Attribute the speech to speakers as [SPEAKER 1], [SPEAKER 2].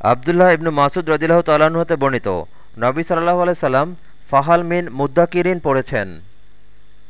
[SPEAKER 1] আবদুল্লাহ ইবনু মাসুদ রদিল্লাহ তালাহতে হতে বর্ণিত। নবী সাল্লাহ আলাই সাল্লাম ফাহাল মিন মুদ্দাকিরিন পড়েছেন।